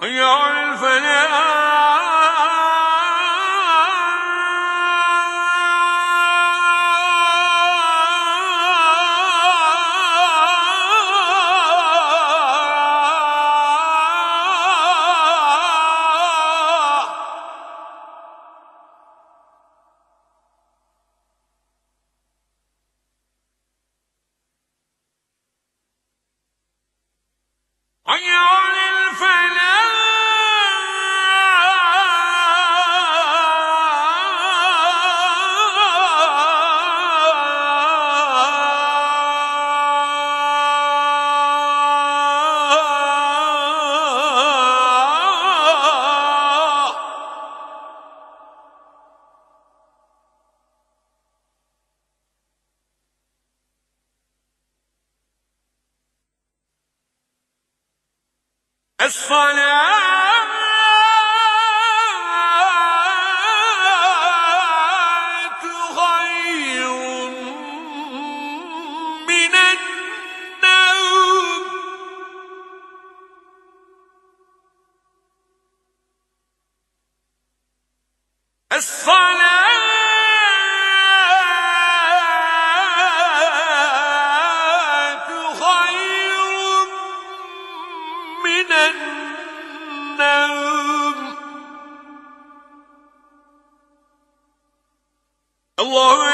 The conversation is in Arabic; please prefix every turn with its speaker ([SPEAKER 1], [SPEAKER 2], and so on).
[SPEAKER 1] حي على الصلاة الصالح Hello.